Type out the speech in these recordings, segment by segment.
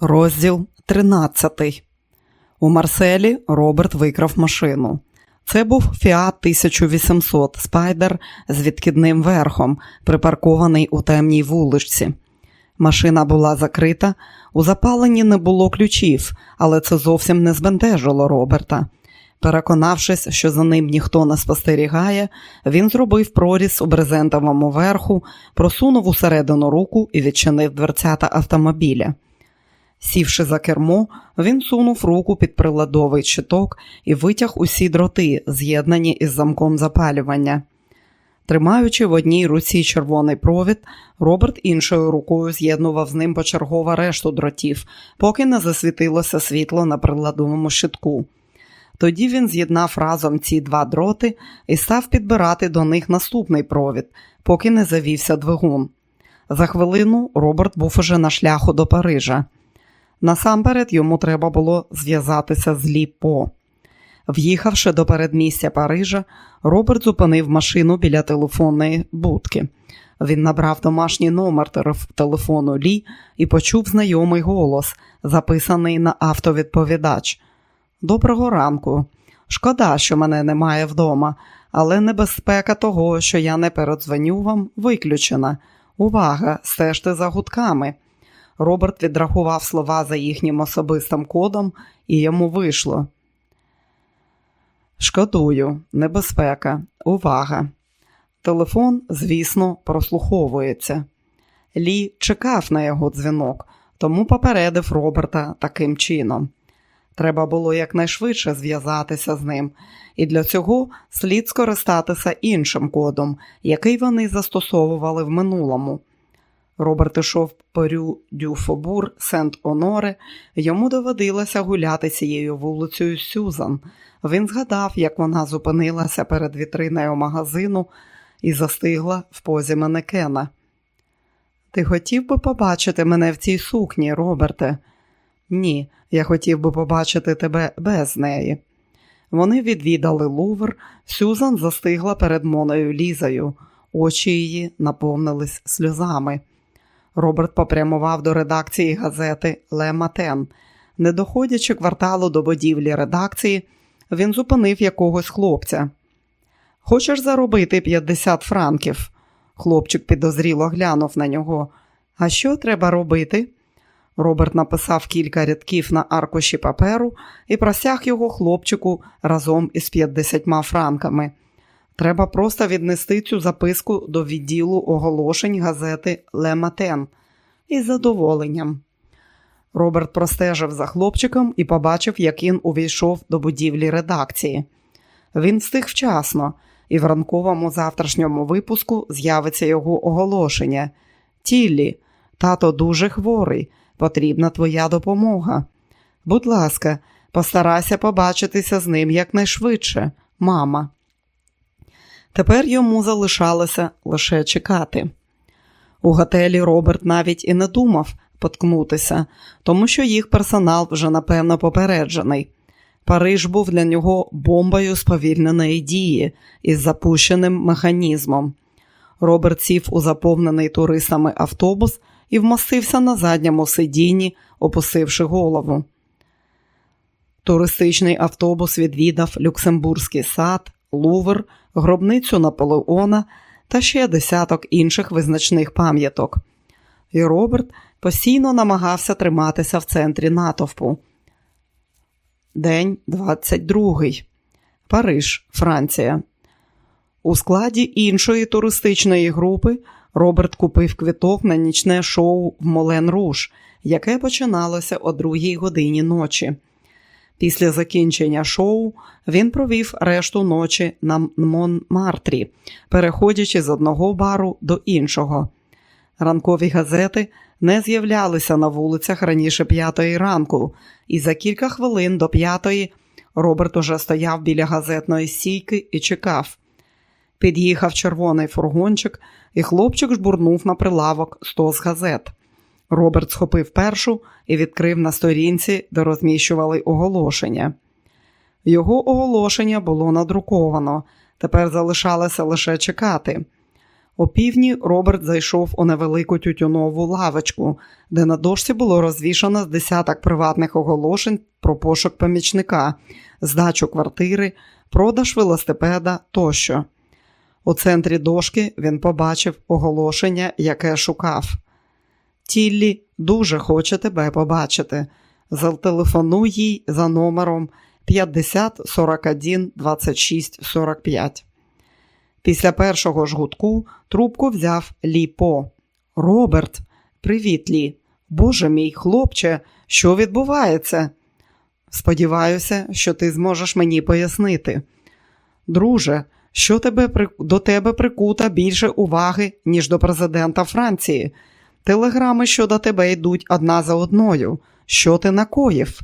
Розділ 13. У Марселі Роберт викрав машину. Це був Фіат 1800 Спайдер з відкидним верхом, припаркований у темній вуличці. Машина була закрита, у запаленні не було ключів, але це зовсім не збентежило Роберта. Переконавшись, що за ним ніхто не спостерігає, він зробив проріз у брезентовому верху, просунув усередину руку і відчинив дверцята автомобіля. Сівши за кермо, він сунув руку під приладовий щиток і витяг усі дроти, з'єднані із замком запалювання. Тримаючи в одній руці червоний провід, Роберт іншою рукою з'єднував з ним почергово решту дротів, поки не засвітилося світло на приладовому щитку. Тоді він з'єднав разом ці два дроти і став підбирати до них наступний провід, поки не завівся двигун. За хвилину Роберт був уже на шляху до Парижа. Насамперед йому треба було зв'язатися з Ліпо. В'їхавши до передмістя Парижа, Роберт зупинив машину біля телефонної будки. Він набрав домашній номер телефону Лі і почув знайомий голос, записаний на автовідповідач. Доброго ранку. Шкода, що мене немає вдома, але небезпека того, що я не передзвоню вам, виключена. Увага, стежте за гудками. Роберт відрахував слова за їхнім особистим кодом, і йому вийшло. Шкодую, небезпека, увага. Телефон, звісно, прослуховується. Лі чекав на його дзвінок, тому попередив Роберта таким чином. Треба було якнайшвидше зв'язатися з ним, і для цього слід скористатися іншим кодом, який вони застосовували в минулому. Роберт ішов по Рю Дюфобур, Сент-Оноре, йому доводилося гуляти цією вулицею Сюзан. Він згадав, як вона зупинилася перед вітриною магазину і застигла в позі манекена. Ти хотів би побачити мене в цій сукні, Роберте? Ні, я хотів би побачити тебе без неї. Вони відвідали Лувр, Сюзан застигла перед Моною Лізою, очі її наповнились сльозами. Роберт попрямував до редакції газети Ле Матен. Не доходячи кварталу до будівлі редакції, він зупинив якогось хлопця. Хочеш заробити 50 франків? Хлопчик підозріло глянув на нього. А що треба робити? Роберт написав кілька рядків на аркуші паперу і просяг його хлопчику разом із 50 франками. Треба просто віднести цю записку до відділу оголошень газети Ле Матен із задоволенням. Роберт простежив за хлопчиком і побачив, як він увійшов до будівлі редакції. Він встиг вчасно, і в ранковому завтрашньому випуску з'явиться його оголошення. Тіллі, тато дуже хворий, потрібна твоя допомога. Будь ласка, постарайся побачитися з ним якнайшвидше, мама. Тепер йому залишалося лише чекати. У готелі Роберт навіть і не думав поткнутися, тому що їх персонал вже напевно попереджений. Париж був для нього бомбою сповільненої дії із запущеним механізмом. Роберт сів у заповнений туристами автобус і вмостився на задньому сидінні, опустивши голову. Туристичний автобус відвідав Люксембурзький сад, Лувр, гробницю Наполеона та ще десяток інших визначних пам'яток. І Роберт постійно намагався триматися в центрі натовпу. День 22. Париж, Франція. У складі іншої туристичної групи Роберт купив квиток на нічне шоу в Молен Руш, яке починалося о другій годині ночі. Після закінчення шоу він провів решту ночі на Монмартрі, переходячи з одного бару до іншого. Ранкові газети не з'являлися на вулицях раніше п'ятої ранку, і за кілька хвилин до п'ятої Роберт уже стояв біля газетної сійки і чекав. Під'їхав червоний фургончик, і хлопчик жбурнув на прилавок сто з газет. Роберт схопив першу і відкрив на сторінці, де розміщували оголошення. Його оголошення було надруковано, тепер залишалося лише чекати. О півдні Роберт зайшов у невелику тютюнову лавочку, де на дошці було розвішано з десяток приватних оголошень про пошук помічника, здачу квартири, продаж велосипеда тощо. У центрі дошки він побачив оголошення, яке шукав. Тіллі дуже хоче тебе побачити. Зателефонуй їй за номером 50 41 26 45. Після першого ж гудку трубку взяв Лі По. Роберт, привіт, Лі. Боже мій хлопче, що відбувається? Сподіваюся, що ти зможеш мені пояснити. Друже, що тебе до тебе прикута більше уваги, ніж до президента Франції. Телеграми щодо тебе йдуть одна за одною. Що ти накоїв?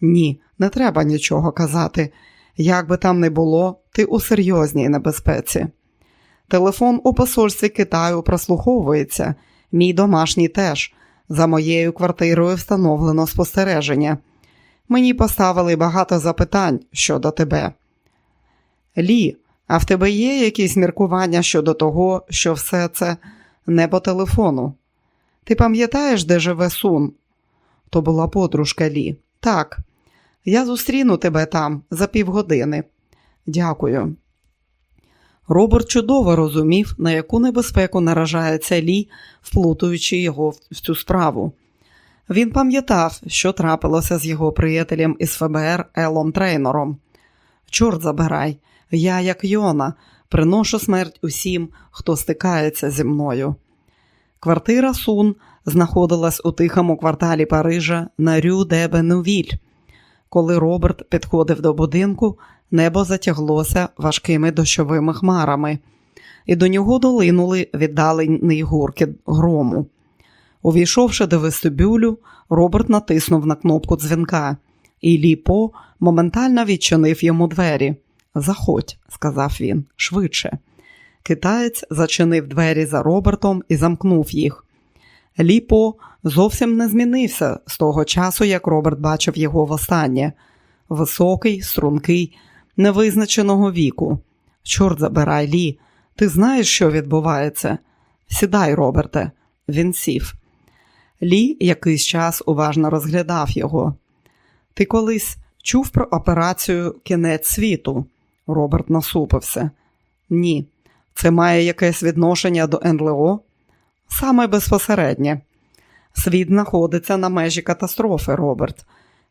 Ні, не треба нічого казати. Як би там не було, ти у серйозній небезпеці. Телефон у посольстві Китаю прослуховується, мій домашній теж. За моєю квартирою встановлено спостереження. Мені поставили багато запитань щодо тебе. Лі, а в тебе є якісь міркування щодо того, що все це не по телефону? Ти пам'ятаєш, де живе Сун? То була подружка Лі. Так, я зустріну тебе там за півгодини. Дякую. Роберт чудово розумів, на яку небезпеку наражається Лі, вплутуючи його в цю справу. Він пам'ятав, що трапилося з його приятелем із ФБР Елом Трейнором. Чорт забирай, я, як Йона, приношу смерть усім, хто стикається зі мною. Квартира Сун знаходилась у тихому кварталі Парижа на Рю де Бенувіль. Коли Роберт підходив до будинку, небо затяглося важкими дощовими хмарами, і до нього долинули віддалені гурки грому. Увійшовши до вестибюлю, Роберт натиснув на кнопку дзвінка, і Ліпо моментально відчинив йому двері. Заходь, сказав він, швидше. Китаєць зачинив двері за Робертом і замкнув їх. Ліпо зовсім не змінився з того часу, як Роберт бачив його востаннє. Високий, стрункий, невизначеного віку. Чорт забирай, Лі, ти знаєш, що відбувається? Сідай, Роберте, він сів. Лі якийсь час уважно розглядав його. Ти колись чув про операцію Кінець світу? Роберт насупився. Ні. Це має якесь відношення до НЛО? Саме безпосереднє. Світ знаходиться на межі катастрофи, Роберт.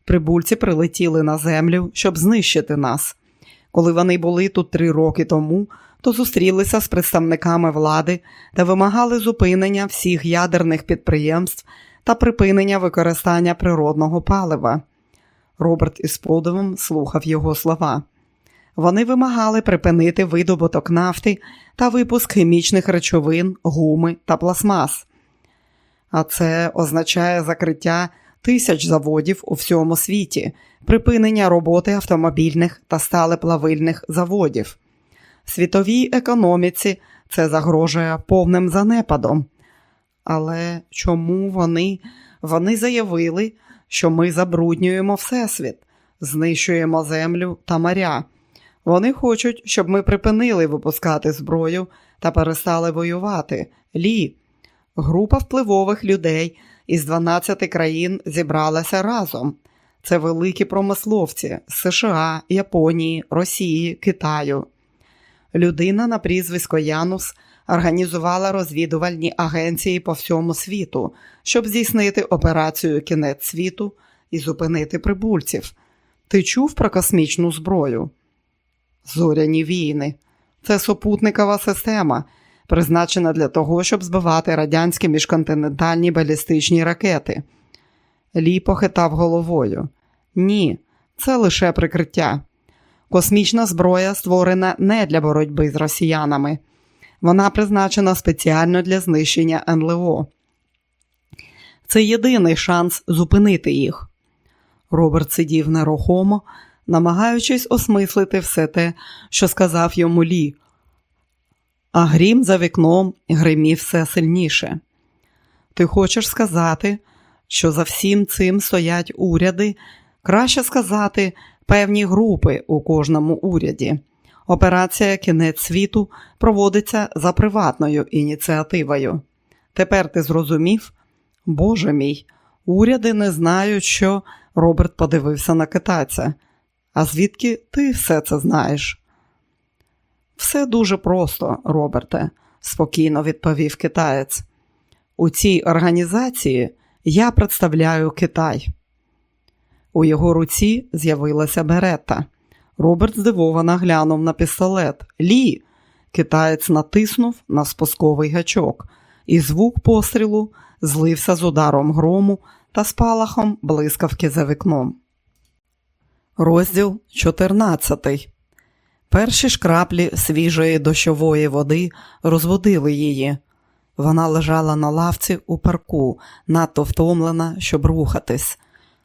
Прибульці прилетіли на землю, щоб знищити нас. Коли вони були тут три роки тому, то зустрілися з представниками влади та вимагали зупинення всіх ядерних підприємств та припинення використання природного палива. Роберт із подивом слухав його слова. Вони вимагали припинити видобуток нафти та випуск хімічних речовин, гуми та пластмас. А це означає закриття тисяч заводів у всьому світі, припинення роботи автомобільних та сталеплавильних заводів. Світовій економіці це загрожує повним занепадом. Але чому вони? Вони заявили, що ми забруднюємо Всесвіт, знищуємо землю та моря. Вони хочуть, щоб ми припинили випускати зброю та перестали воювати. Лі, група впливових людей із 12 країн зібралася разом. Це великі промисловці з США, Японії, Росії, Китаю. Людина на прізвисько Янус організувала розвідувальні агенції по всьому світу, щоб здійснити операцію Кінець світу і зупинити прибульців. Ти чув про космічну зброю? Зоряні війни. Це супутникова система, призначена для того, щоб збивати радянські міжконтинентальні балістичні ракети. Лі похитав головою. Ні, це лише прикриття. Космічна зброя створена не для боротьби з росіянами. Вона призначена спеціально для знищення НЛО. Це єдиний шанс зупинити їх. Роберт сидів нерухомо, намагаючись осмислити все те, що сказав йому Лі. А грім за вікном гримів все сильніше. Ти хочеш сказати, що за всім цим стоять уряди, краще сказати, певні групи у кожному уряді. Операція Кінець світу проводиться за приватною ініціативою. Тепер ти зрозумів? Боже мій, уряди не знають, що Роберт подивився на китайця. А звідки ти все це знаєш? Все дуже просто, Роберте, спокійно відповів китаєць. У цій організації я представляю Китай. У його руці з'явилася берета. Роберт здивовано глянув на пістолет. Лі. Китаєць натиснув на спусковий гачок, і звук пострілу злився з ударом грому та спалахом блискавки за вікном. Розділ 14 Перші шкраплі свіжої дощової води розводили її. Вона лежала на лавці у парку, надто втомлена, щоб рухатись.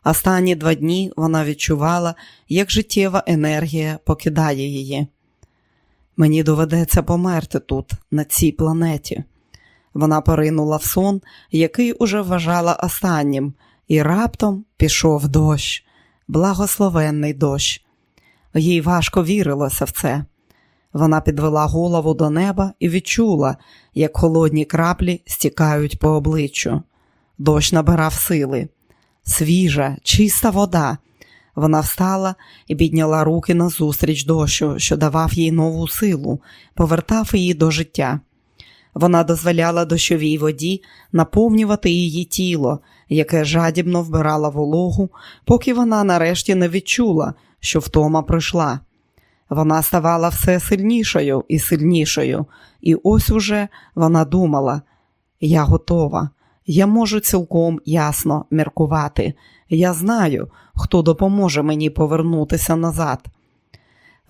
Останні два дні вона відчувала, як життєва енергія покидає її. Мені доведеться померти тут, на цій планеті. Вона поринула в сон, який уже вважала останнім, і раптом пішов дощ, благословенний дощ. Їй важко вірилося в це. Вона підвела голову до неба і відчула, як холодні краплі стікають по обличчю. Дощ набирав сили. Свіжа, чиста вода. Вона встала і підняла руки назустріч дощу, що давав їй нову силу, повертав її до життя. Вона дозволяла дощовій воді наповнювати її тіло, яке жадібно вбирала вологу, поки вона нарешті не відчула, що втома прийшла. Вона ставала все сильнішою і сильнішою, і ось уже вона думала: я готова, я можу цілком ясно міркувати. Я знаю, хто допоможе мені повернутися назад.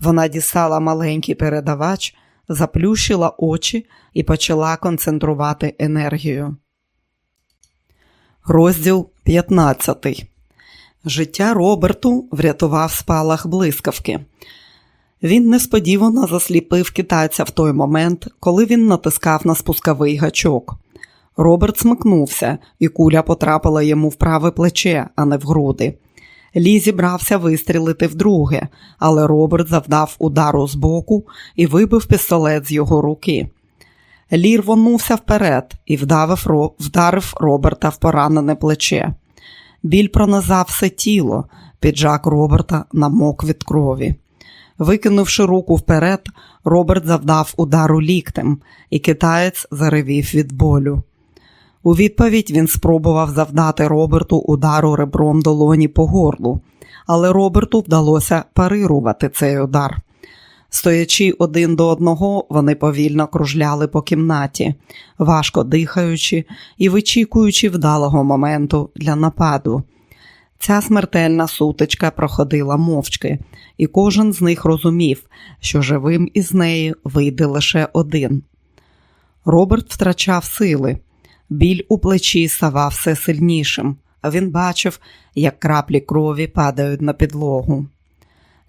Вона дістала маленький передавач, заплющила очі і почала концентрувати енергію. Розділ 15 Життя Роберту врятував спалах блискавки. Він несподівано засліпив китайця в той момент, коли він натискав на спусковий гачок. Роберт смикнувся, і куля потрапила йому в праве плече, а не в груди. Лі зібрався вистрілити вдруге, але Роберт завдав удару збоку і вибив пістолет з його руки. Лі рвонувся вперед і вдавив, вдарив Роберта в поранене плече. Біль пронизав все тіло, піджак Роберта намок від крові. Викинувши руку вперед, Роберт завдав удару ліктем, і китаєць заревів від болю. У відповідь він спробував завдати Роберту удару ребром долоні по горлу, але Роберту вдалося парирувати цей удар. Стоячи один до одного, вони повільно кружляли по кімнаті, важко дихаючи і вичікуючи вдалого моменту для нападу. Ця смертельна сутичка проходила мовчки, і кожен з них розумів, що живим із неї вийде лише один. Роберт втрачав сили, біль у плечі ставав все сильнішим, а він бачив, як краплі крові падають на підлогу.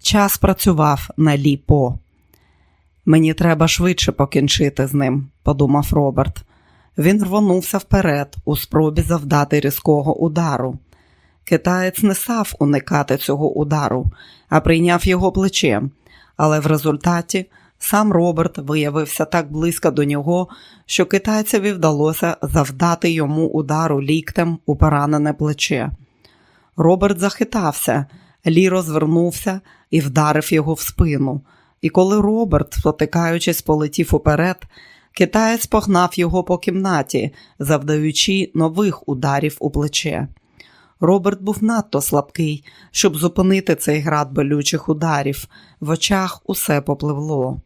Час працював на ліпо. Мені треба швидше покінчити з ним, подумав Роберт. Він рвонувся вперед у спробі завдати різкого удару. Китаєць не став уникати цього удару, а прийняв його плечем, але в результаті сам Роберт виявився так близько до нього, що китайцеві вдалося завдати йому удару ліктем у поранене плече. Роберт захитався, Лі розвернувся і вдарив його в спину. І коли Роберт, спотикаючись, полетів уперед, китаєць погнав його по кімнаті, завдаючи нових ударів у плече. Роберт був надто слабкий, щоб зупинити цей град болючих ударів. В очах усе попливло.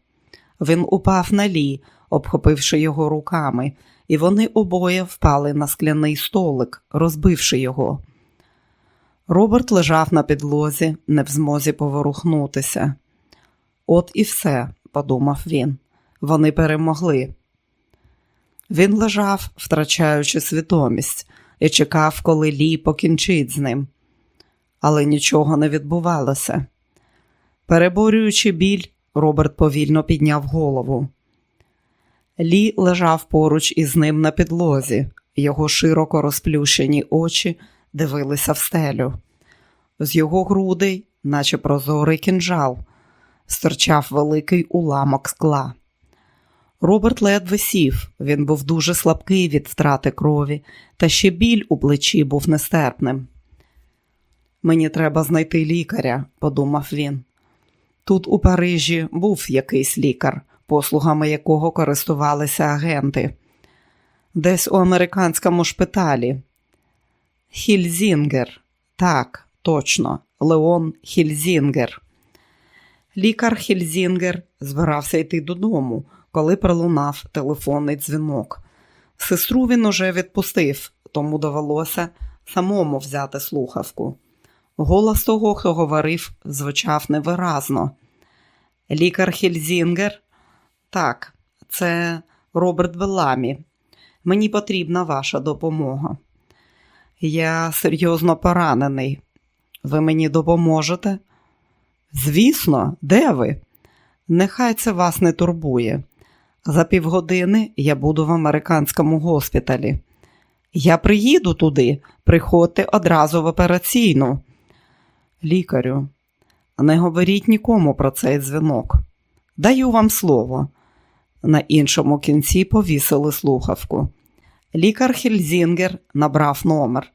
Він упав на лі, обхопивши його руками, і вони обоє впали на скляний столик, розбивши його. Роберт лежав на підлозі, не в змозі поворухнутися. От і все, подумав він. Вони перемогли. Він лежав, втрачаючи свідомість, і чекав, коли Лі покінчить з ним. Але нічого не відбувалося. Переборюючи біль, Роберт повільно підняв голову. Лі лежав поруч із ним на підлозі, його широко розплющені очі дивилися в стелю. З його грудей, наче прозорий кінжал, стирчав великий уламок скла. Роберт ледве сів, він був дуже слабкий від втрати крові, та ще біль у плечі був нестерпним. Мені треба знайти лікаря, подумав він. Тут у Парижі був якийсь лікар, послугами якого користувалися агенти, десь у американському шпиталі. Хільзінгер, так, точно, Леон Хільзінгер. Лікар Хільзінгер збирався йти додому, коли пролунав телефонний дзвінок. Сестру він уже відпустив, тому довелося самому взяти слухавку. Голос того, хто говорив, звучав невиразно. Лікар Хільзінгер? Так, це Роберт Беламі. Мені потрібна ваша допомога. Я серйозно поранений. Ви мені допоможете? Звісно, де ви? Нехай це вас не турбує. За півгодини я буду в американському госпіталі. Я приїду туди, приходьте одразу в операційну. Лікарю, не говоріть нікому про цей дзвінок. Даю вам слово. На іншому кінці повісили слухавку. Лікар Хельзінгер набрав номер.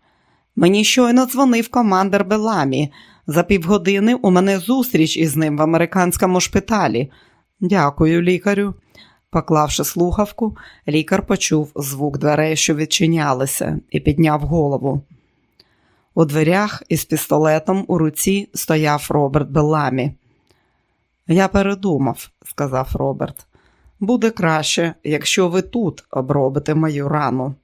Мені щойно дзвонив командир Беламі. За півгодини у мене зустріч із ним в американському шпиталі. Дякую, лікарю. Поклавши слухавку, лікар почув звук дверей, що відчинялися, і підняв голову. У дверях із пістолетом у руці стояв Роберт Беламі. Я передумав, сказав Роберт. Буде краще, якщо ви тут обробите мою рану.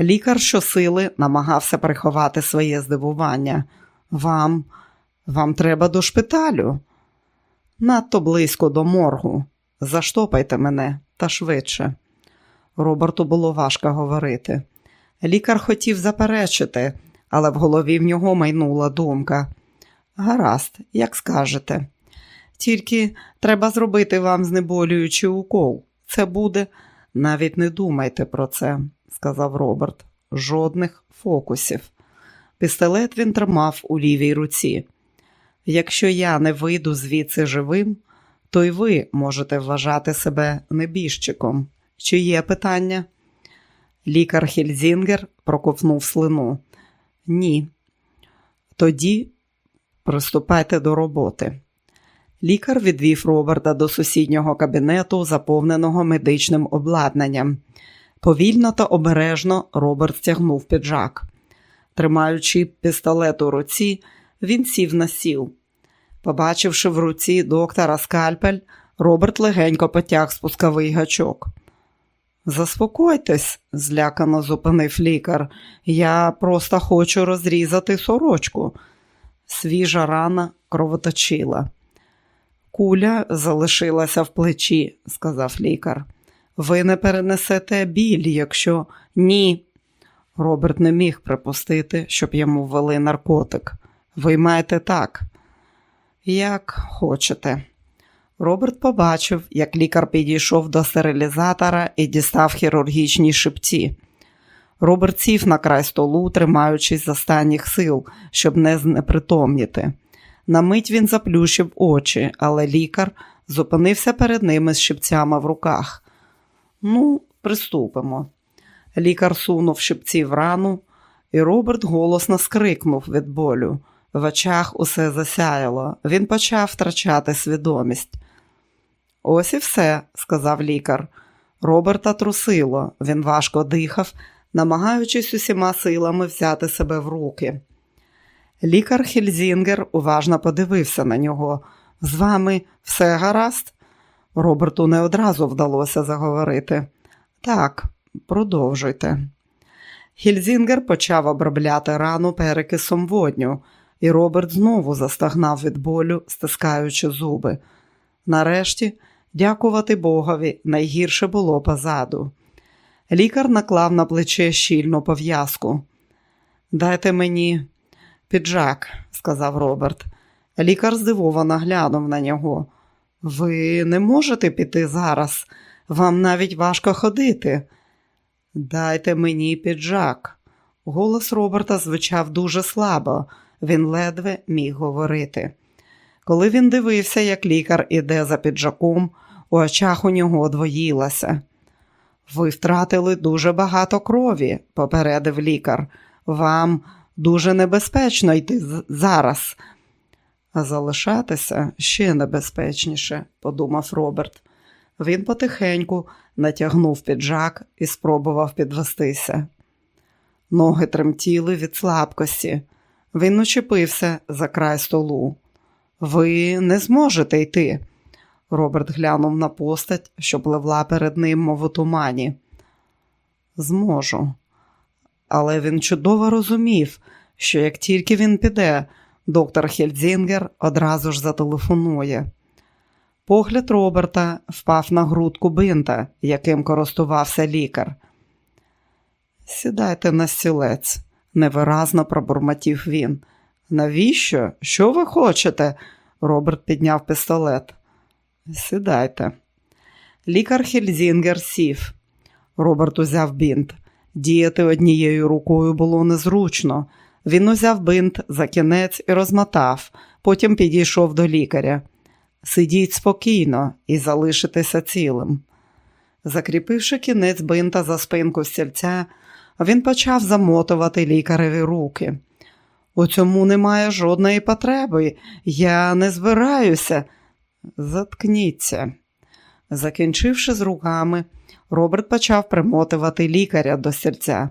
Лікар щосили намагався приховати своє здивування. Вам, вам треба до шпиталю. Надто близько до моргу. Заштопайте мене та швидше. Роберту було важко говорити. Лікар хотів заперечити, але в голові в нього майнула думка. Гаразд, як скажете. Тільки треба зробити вам знеболюючий укол. Це буде. Навіть не думайте про це, сказав Роберт. Жодних фокусів. Пістолет він тримав у лівій руці. Якщо я не вийду звідси живим, то й ви можете вважати себе небіжчиком. Чи є питання? Лікар Хельзінгер проковнув слину. Ні. Тоді приступайте до роботи. Лікар відвів Роберта до сусіднього кабінету, заповненого медичним обладнанням. Повільно та обережно Роберт стягнув піджак. Тримаючи пістолет у руці, він сів на сіл. Побачивши в руці доктора скальпель, Роберт легенько потяг спусковий гачок. Заспокойтесь, злякано зупинив лікар. Я просто хочу розрізати сорочку. Свіжа рана кровоточила. Куля залишилася в плечі, сказав лікар. Ви не перенесете біль, якщо ні. Роберт не міг припустити, щоб йому ввели наркотик. Ви маєте так, як хочете. Роберт побачив, як лікар підійшов до стерилізатора і дістав хірургічні шипці. Роберт сів на край столу, тримаючись з останніх сил, щоб не знепритомніти. На мить він заплющив очі, але лікар зупинився перед ними з шипцями в руках. Ну, приступимо. Лікар сунув щипці в рану, і Роберт голосно скрикнув від болю. В очах усе засяяло. Він почав втрачати свідомість. Ось і все, сказав лікар. Роберта трусило, він важко дихав, намагаючись усіма силами взяти себе в руки. Лікар Хельзінгер уважно подивився на нього. З вами все гаразд? Роберту не одразу вдалося заговорити. Так, продовжуйте. Хельзінгер почав обробляти рану перекисом водню, і Роберт знову застогнав від болю, стискаючи зуби. Нарешті, дякувати Богові, найгірше було позаду. Лікар наклав на плече щільну пов'язку. Дайте мені піджак, сказав Роберт. Лікар здивовано глянув на нього. Ви не можете піти зараз, вам навіть важко ходити. Дайте мені піджак. Голос Роберта звучав дуже слабо, він ледве міг говорити. Коли він дивився, як лікар іде за піджаком, у очах у нього одвоїлося. Ви втратили дуже багато крові, попередив лікар. Вам дуже небезпечно йти зараз. А залишатися ще небезпечніше, подумав Роберт. Він потихеньку натягнув піджак і спробував підвестися. Ноги тремтіли від слабкості. Він учепився за край столу. Ви не зможете йти. Роберт глянув на постать, що пливла перед ним, мов у тумані. Зможу. Але він чудово розумів, що як тільки він піде, доктор Хельзінгер одразу ж зателефонує. Погляд Роберта впав на грудку бинта, яким користувався лікар. Сідайте на стілець, невиразно пробурмотів він. Навіщо? Що ви хочете? Роберт підняв пістолет. Сідайте. Лікар Хельзінгер сів. Роберт узяв бинт. Діяти однією рукою було незручно. Він узяв бинт за кінець і розмотав, потім підійшов до лікаря. Сидіть спокійно і залишитеся цілим. Закріпивши кінець бинта за спинку стільця, він почав замотувати лікареві руки. У цьому немає жодної потреби. Я не збираюся. Заткніться. Закінчивши з руками, Роберт почав примотувати лікаря до серця.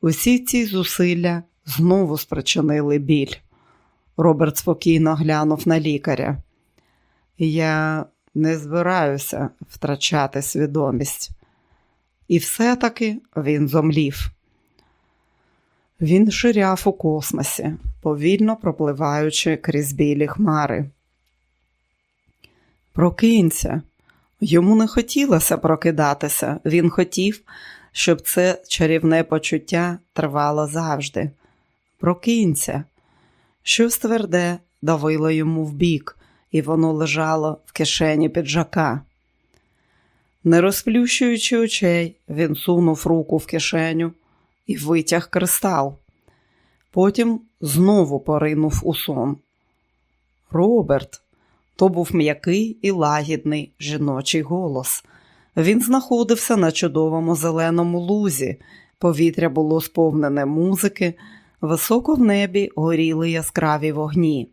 Усі ці зусилля знову спричинили біль. Роберт спокійно глянув на лікаря. Я не збираюся втрачати свідомість. І все-таки він зомлів. Він ширяв у космосі, повільно пропливаючи крізь білі хмари. Прокинься. Йому не хотілося прокидатися. Він хотів, щоб це чарівне почуття тривало завжди. Прокинься. Щось тверде давило йому в бік, і воно лежало в кишені піджака. Не розплющуючи очей, він сунув руку в кишеню і витяг кристал. Потім знову поринув у сон. Роберт, то був м'який і лагідний жіночий голос. Він знаходився на чудовому зеленому лузі, повітря було сповнене музики, високо в небі горіли яскраві вогні.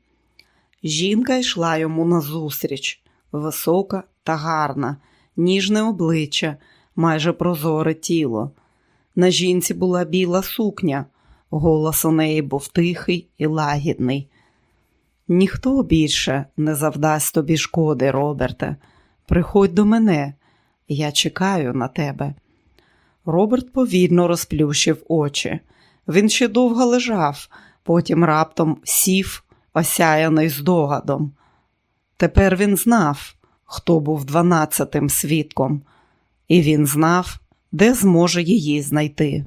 Жінка йшла йому назустріч, висока та гарна, ніжне обличчя, майже прозоре тіло. На жінці була біла сукня, голос у неї був тихий і лагідний. Ніхто більше не завдасть тобі шкоди, Роберте. Приходь до мене, я чекаю на тебе. Роберт повільно розплющив очі. Він ще довго лежав, потім раптом сів, осяяний здогадом. Тепер він знав, хто був дванадцятим свідком, і він знав, де зможе її знайти.